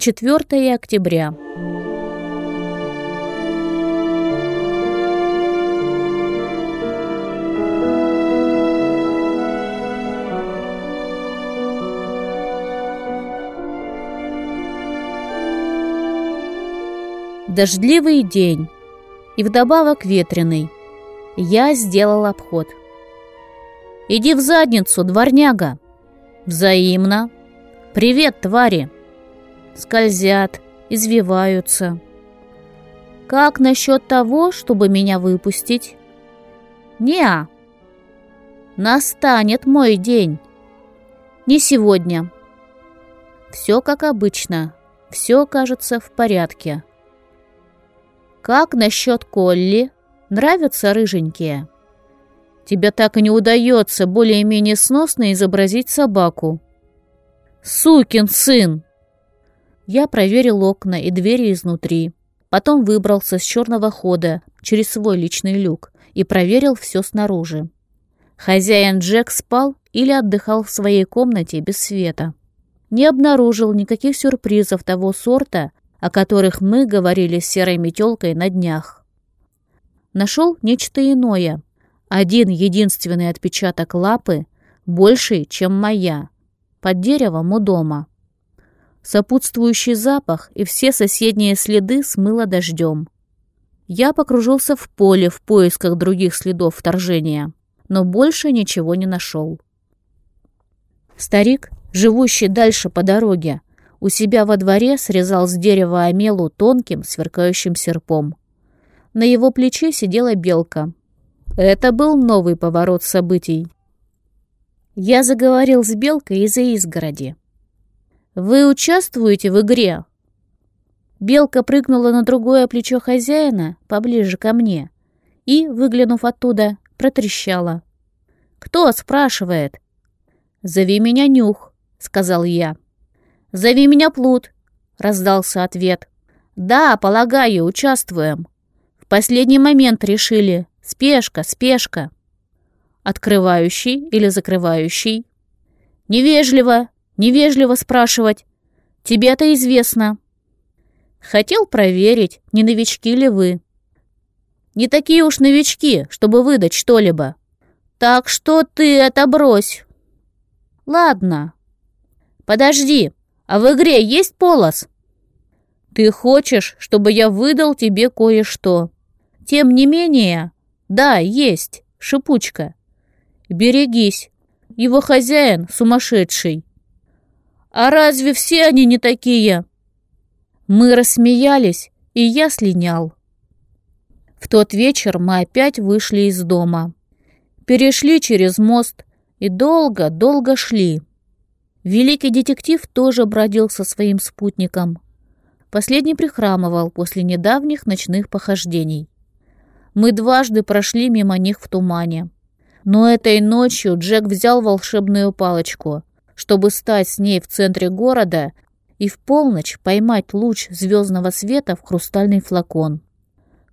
4 октября. Дождливый день и вдобавок ветреный. Я сделал обход. «Иди в задницу, дворняга!» «Взаимно!» «Привет, твари!» Скользят, извиваются. «Как насчет того, чтобы меня выпустить?» «Не-а!» «Настанет мой день!» «Не сегодня!» Все как обычно, все кажется в порядке. Как насчет Колли? Нравятся рыженькие? Тебе так и не удается более-менее сносно изобразить собаку. Сукин сын! Я проверил окна и двери изнутри. Потом выбрался с черного хода через свой личный люк и проверил все снаружи. Хозяин Джек спал или отдыхал в своей комнате без света. Не обнаружил никаких сюрпризов того сорта, о которых мы говорили с серой метелкой на днях. Нашел нечто иное. Один единственный отпечаток лапы, больший, чем моя, под деревом у дома. Сопутствующий запах и все соседние следы смыло дождем. Я покружился в поле в поисках других следов вторжения, но больше ничего не нашел. Старик, живущий дальше по дороге, у себя во дворе срезал с дерева омелу тонким, сверкающим серпом. На его плече сидела белка. Это был новый поворот событий. Я заговорил с белкой из-за изгороди. «Вы участвуете в игре?» Белка прыгнула на другое плечо хозяина, поближе ко мне, и, выглянув оттуда, протрещала. «Кто?» — спрашивает. «Зови меня Нюх», — сказал я. «Зови меня Плут», — раздался ответ. «Да, полагаю, участвуем. В последний момент решили. Спешка, спешка». «Открывающий или закрывающий?» «Невежливо, невежливо спрашивать. Тебе-то известно». «Хотел проверить, не новички ли вы». «Не такие уж новички, чтобы выдать что-либо. Так что ты это брось». «Ладно». «Подожди, а в игре есть полос?» «Ты хочешь, чтобы я выдал тебе кое-что?» «Тем не менее...» «Да, есть, шипучка. Берегись, его хозяин сумасшедший». «А разве все они не такие?» Мы рассмеялись, и я слинял. В тот вечер мы опять вышли из дома. Перешли через мост и долго-долго шли. Великий детектив тоже бродил со своим спутником. Последний прихрамывал после недавних ночных похождений. Мы дважды прошли мимо них в тумане. Но этой ночью Джек взял волшебную палочку, чтобы стать с ней в центре города и в полночь поймать луч звездного света в хрустальный флакон.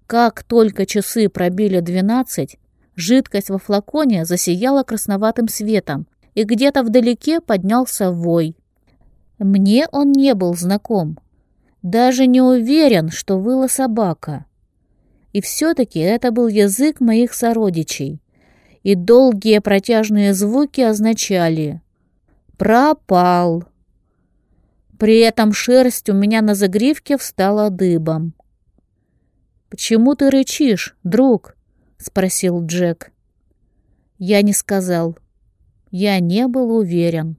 Как только часы пробили двенадцать, жидкость во флаконе засияла красноватым светом, и где-то вдалеке поднялся вой. Мне он не был знаком. Даже не уверен, что выла собака. И все-таки это был язык моих сородичей. И долгие протяжные звуки означали «пропал». При этом шерсть у меня на загривке встала дыбом. «Почему ты рычишь, друг?» — спросил Джек. Я не сказал. Я не был уверен.